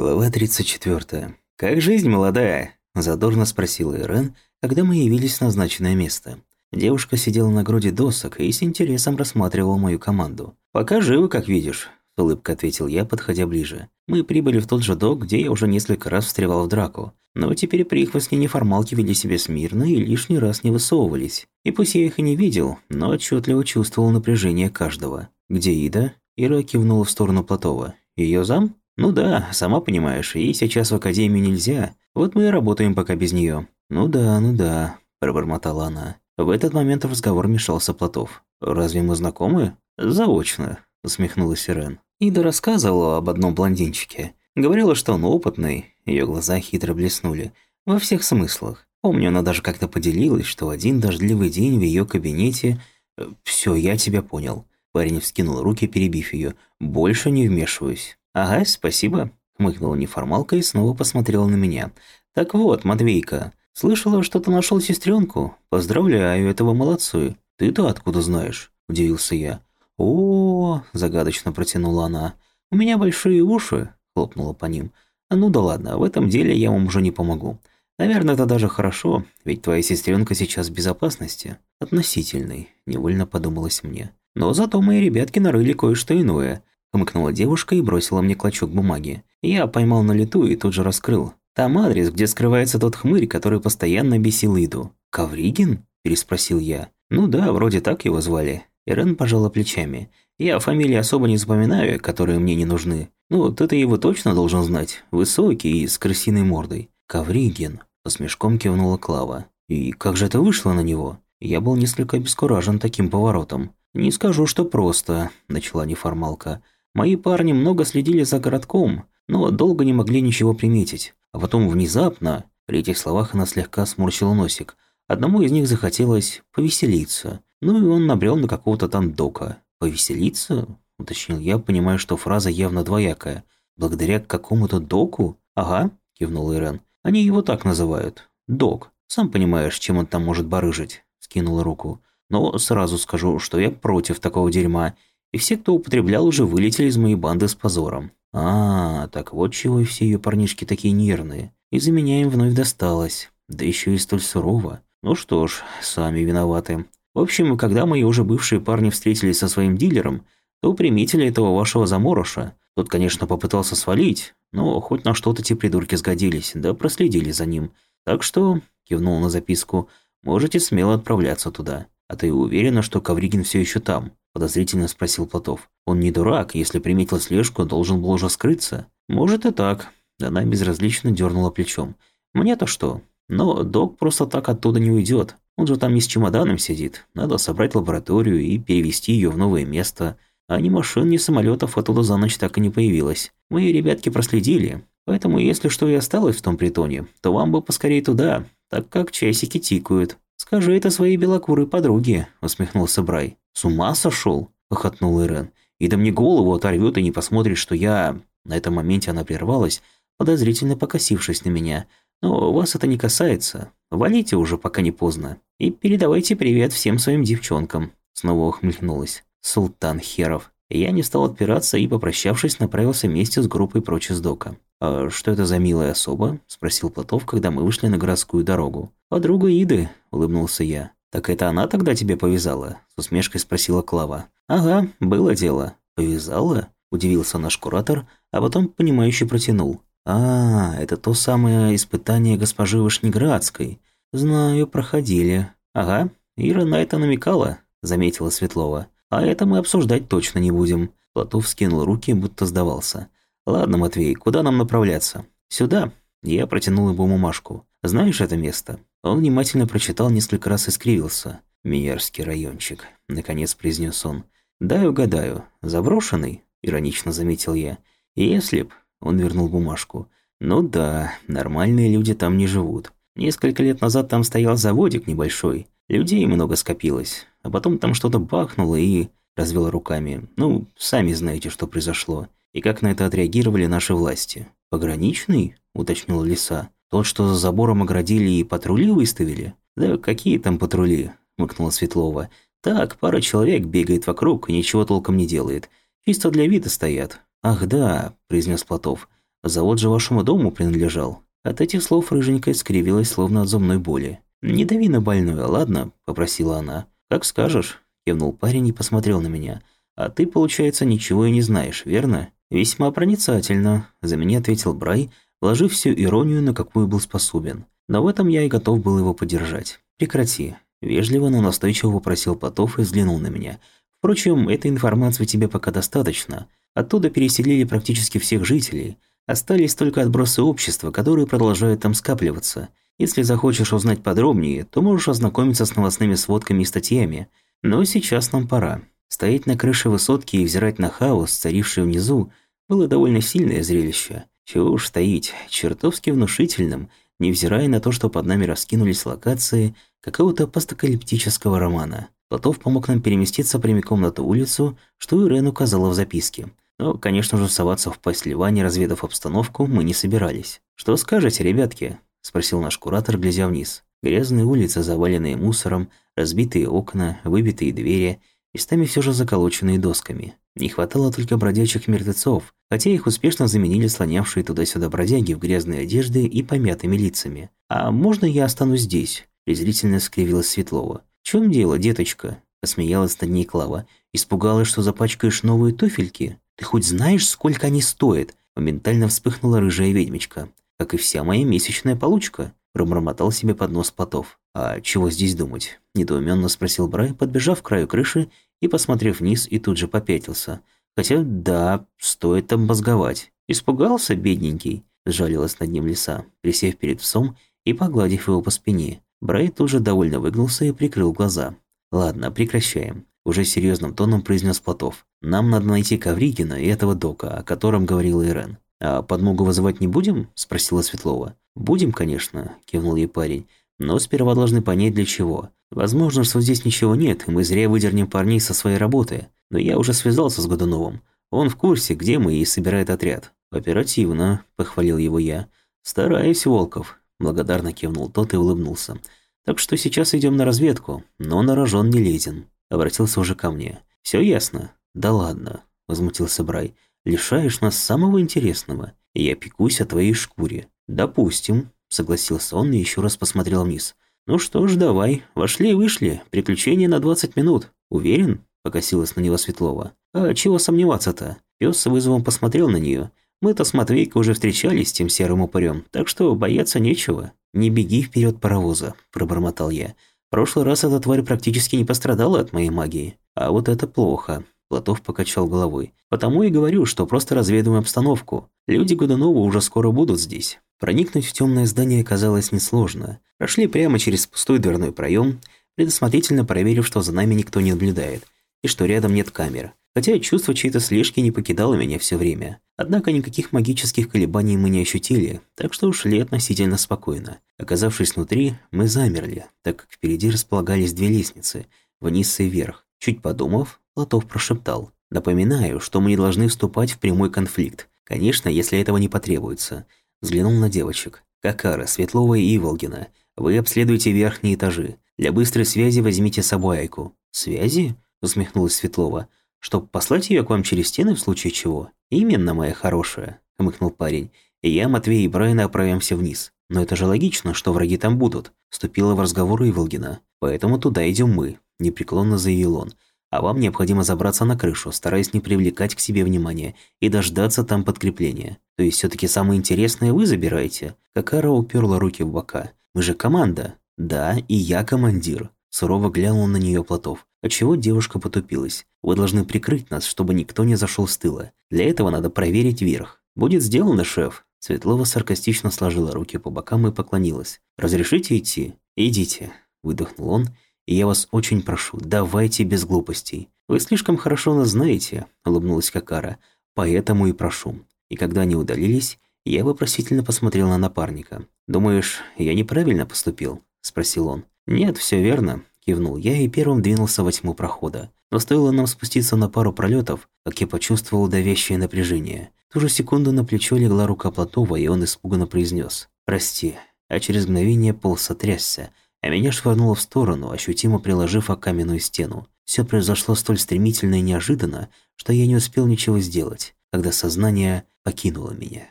Глава 34. «Как жизнь, молодая?» – задорно спросила Ирен, когда мы явились в назначенное место. Девушка сидела на груди досок и с интересом рассматривала мою команду. «Пока живы, как видишь», – с ответил я, подходя ближе. «Мы прибыли в тот же док, где я уже несколько раз встревал в драку. Но теперь прихвостни неформалки вели себя смирно и лишний раз не высовывались. И пусть я их и не видел, но отчетливо чувствовал напряжение каждого. «Где Ида?» Ира кивнула в сторону Платова. Ее зам?» «Ну да, сама понимаешь, ей сейчас в академию нельзя. Вот мы и работаем пока без нее. «Ну да, ну да», – пробормотала она. В этот момент в разговор мешался Платов. «Разве мы знакомы?» «Заочно», – усмехнулась Ирен. Ида рассказывала об одном блондинчике. Говорила, что он опытный. Ее глаза хитро блеснули. Во всех смыслах. Помню, она даже как-то поделилась, что один дождливый день в ее кабинете... «Э, Все, я тебя понял». Парень вскинул руки, перебив ее. «Больше не вмешиваюсь». «Ага, спасибо», – хмыкнула неформалка и снова посмотрела на меня. «Так вот, Матвейка, слышала, что ты нашел сестренку. Поздравляю, этого молодцы. Ты-то откуда знаешь?» – удивился я. «О, – загадочно протянула она. «У меня большие уши», – хлопнула по ним. «Ну да ладно, в этом деле я вам уже не помогу. Наверное, это даже хорошо, ведь твоя сестренка сейчас в безопасности. Относительной, невольно подумалось мне. Но зато мои ребятки нарыли кое-что иное. Хмыкнула девушка и бросила мне клочок бумаги. Я поймал на лету и тут же раскрыл. Там адрес, где скрывается тот хмырь, который постоянно бесил Иду. «Ковригин?» – переспросил я. «Ну да, вроде так его звали». Ирен пожала плечами. «Я фамилии особо не запоминаю, которые мне не нужны. Ну, ты-то его точно должен знать. Высокий и с крысиной мордой». «Ковригин», – смешком кивнула Клава. «И как же это вышло на него?» Я был несколько обескуражен таким поворотом. «Не скажу, что просто», – начала неформалка. Мои парни много следили за городком, но долго не могли ничего приметить. А потом внезапно, при этих словах она слегка сморщила носик, одному из них захотелось повеселиться. Ну и он набрел на какого-то там дока. «Повеселиться?» – уточнил я, понимая, что фраза явно двоякая. «Благодаря какому-то доку?» «Ага», – кивнул Ирен. «Они его так называют. Док. Сам понимаешь, чем он там может барыжить?» – скинула руку. «Но сразу скажу, что я против такого дерьма и все, кто употреблял, уже вылетели из моей банды с позором. А, так вот чего и все ее парнишки такие нервные. Из-за меня им вновь досталось. Да еще и столь сурово. Ну что ж, сами виноваты. В общем, когда мои уже бывшие парни встретились со своим дилером, то приметили этого вашего заморыша. Тот, конечно, попытался свалить, но хоть на что-то те придурки сгодились, да проследили за ним. Так что, кивнул на записку, можете смело отправляться туда. А ты уверена, что Ковригин все еще там? Подозрительно спросил Платов. Он не дурак, если приметил слежку, должен был уже скрыться. Может и так. Она безразлично дернула плечом. Мне-то что? Но док просто так оттуда не уйдет. Он же там не с чемоданом сидит. Надо собрать лабораторию и перевести ее в новое место. А ни машин, ни самолетов оттуда за ночь так и не появилось. Мои ребятки проследили. Поэтому, если что и осталось в том притоне, то вам бы поскорее туда, так как часики тикают. «Скажи это своей белокурой подруге», – усмехнулся Брай. «С ума сошел?» – хохотнул Ирен. «И да мне голову оторвет и не посмотрит, что я...» На этом моменте она прервалась, подозрительно покосившись на меня. «Но вас это не касается. Валите уже, пока не поздно. И передавайте привет всем своим девчонкам». Снова ухмыльнулась. «Султан Херов». Я не стал отпираться и, попрощавшись, направился вместе с группой прочь из дока. «А что это за милая особа?» – спросил Платов, когда мы вышли на городскую дорогу. «Подруга Иды», – улыбнулся я. «Так это она тогда тебе повязала?» – с усмешкой спросила Клава. «Ага, было дело». «Повязала?» – удивился наш куратор, а потом понимающе протянул. «А, это то самое испытание госпожи Вышнеградской. Знаю, проходили». «Ага, Ира на это намекала», – заметила Светлова. «А это мы обсуждать точно не будем». Платов скинул руки, будто сдавался. «Ладно, Матвей, куда нам направляться?» «Сюда». Я протянул ему бумажку. «Знаешь это место?» Он внимательно прочитал несколько раз и скривился. «Мерзкий райончик», — наконец произнес он. «Дай угадаю. Заброшенный?» — иронично заметил я. «Если б...» — он вернул бумажку. «Ну да, нормальные люди там не живут. Несколько лет назад там стоял заводик небольшой. Людей много скопилось. А потом там что-то бахнуло и...» Развел руками. «Ну, сами знаете, что произошло. И как на это отреагировали наши власти?» «Пограничный?» – уточнил Лиса. «Тот, что за забором оградили и патрули выставили?» «Да какие там патрули?» – мыкнула Светлова. «Так, пара человек бегает вокруг и ничего толком не делает. Чисто для вида стоят». «Ах да», – произнес Платов. Завод же вашему дому принадлежал». От этих слов рыженькая скривилась, словно от зубной боли. «Не дави на больную, ладно?» – попросила она. «Как скажешь», – кивнул парень и посмотрел на меня. «А ты, получается, ничего и не знаешь, верно?» «Весьма проницательно», – за меня ответил Брай, вложив всю иронию, на какую был способен. Но в этом я и готов был его поддержать. «Прекрати», – вежливо, но настойчиво попросил Потов и взглянул на меня. «Впрочем, этой информации тебе пока достаточно. Оттуда переселили практически всех жителей – Остались только отбросы общества, которые продолжают там скапливаться. Если захочешь узнать подробнее, то можешь ознакомиться с новостными сводками и статьями. Но сейчас нам пора. Стоять на крыше высотки и взирать на хаос, царивший внизу, было довольно сильное зрелище. Чего уж стоить, чертовски внушительным, невзирая на то, что под нами раскинулись локации какого-то постакалиптического романа. Платов помог нам переместиться прямиком на ту улицу, что Ирен указала в записке. Но, конечно же, соваться в пасть льва, не разведав обстановку, мы не собирались. «Что скажете, ребятки?» – спросил наш куратор, глядя вниз. Грязные улицы, заваленные мусором, разбитые окна, выбитые двери, местами все же заколоченные досками. Не хватало только бродячих мертвецов, хотя их успешно заменили слонявшие туда-сюда бродяги в грязной одежде и помятыми лицами. «А можно я останусь здесь?» – презрительно скривилась Светлова. «В чем дело, деточка?» – посмеялась над ней Клава. «Испугалась, что запачкаешь новые туфельки?» «Ты хоть знаешь, сколько они стоят?» Моментально вспыхнула рыжая ведьмочка. «Как и вся моя месячная получка», пробормотал себе под нос Потов. «А чего здесь думать?» Недоуменно спросил Брай, подбежав к краю крыши и посмотрев вниз, и тут же попятился. «Хотя, да, стоит там мозговать. Испугался, бедненький?» Сжалилась над ним лиса, присев перед псом и погладив его по спине. Брай тут же довольно выгнулся и прикрыл глаза. «Ладно, прекращаем уже серьезным тоном произнес Платов. «Нам надо найти Ковригина и этого дока, о котором говорил Ирен». «А подмогу вызывать не будем?» – спросила Светлова. «Будем, конечно», – кивнул ей парень. «Но сперва должны понять, для чего. Возможно, что здесь ничего нет, и мы зря выдернем парней со своей работы. Но я уже связался с Годуновым. Он в курсе, где мы и собирает отряд». «Оперативно», – похвалил его я. «Стараюсь, Волков», – благодарно кивнул тот и улыбнулся. «Так что сейчас идем на разведку, но на рожон не лезем». Обратился уже ко мне. «Все ясно?» «Да ладно», – возмутился Брай. «Лишаешь нас самого интересного, я пекусь о твоей шкуре». «Допустим», – согласился он и еще раз посмотрел вниз. «Ну что ж, давай, вошли и вышли, приключение на 20 минут. Уверен?» – покосилась на него Светлова. «А чего сомневаться-то?» Пес с вызовом посмотрел на нее. «Мы-то с Матвейкой уже встречались с тем серым упырем, так что бояться нечего». «Не беги вперед паровоза», – пробормотал я прошлый раз эта тварь практически не пострадала от моей магии. А вот это плохо. Платов покачал головой. Потому и говорю, что просто разведываем обстановку. Люди Годунова уже скоро будут здесь. Проникнуть в темное здание оказалось несложно. Прошли прямо через пустой дверной проем, предусмотрительно проверив, что за нами никто не наблюдает, и что рядом нет камер. Хотя чувство чьей-то слежки не покидало меня все время. Однако никаких магических колебаний мы не ощутили, так что ушли относительно спокойно. Оказавшись внутри, мы замерли, так как впереди располагались две лестницы, вниз и вверх. Чуть подумав, Платов прошептал. «Напоминаю, что мы не должны вступать в прямой конфликт. Конечно, если этого не потребуется». Взглянул на девочек. «Какара, Светлова и Иволгина, вы обследуйте верхние этажи. Для быстрой связи возьмите с собой Айку». «Связи?» – усмехнулась Светлова. Чтоб послать ее к вам через стены в случае чего? Именно, моя хорошая, хмыкнул парень. И я, Матвей и Брайан отправимся вниз. Но это же логично, что враги там будут, вступила в разговор Иволгина. Поэтому туда идем мы, непреклонно заявил он. А вам необходимо забраться на крышу, стараясь не привлекать к себе внимания и дождаться там подкрепления. То есть все таки самое интересное вы забираете? Какара уперла руки в бока. Мы же команда. Да, и я командир. Сурово глянул на нее Платов, отчего девушка потупилась. «Вы должны прикрыть нас, чтобы никто не зашел с тыла. Для этого надо проверить верх. Будет сделано, шеф». Светлова саркастично сложила руки по бокам и поклонилась. «Разрешите идти?» «Идите», – выдохнул он. «И я вас очень прошу, давайте без глупостей. Вы слишком хорошо нас знаете», – улыбнулась Какара. «Поэтому и прошу». И когда они удалились, я вопросительно посмотрел на напарника. «Думаешь, я неправильно поступил?» – спросил он. «Нет, все верно», – кивнул я и первым двинулся во тьму прохода. Но стоило нам спуститься на пару пролетов, как я почувствовал давящее напряжение. В ту же секунду на плечо легла рука Платова, и он испуганно произнес «Прости». А через мгновение пол сотрясся, а меня швырнуло в сторону, ощутимо приложив о каменную стену. Все произошло столь стремительно и неожиданно, что я не успел ничего сделать, когда сознание покинуло меня.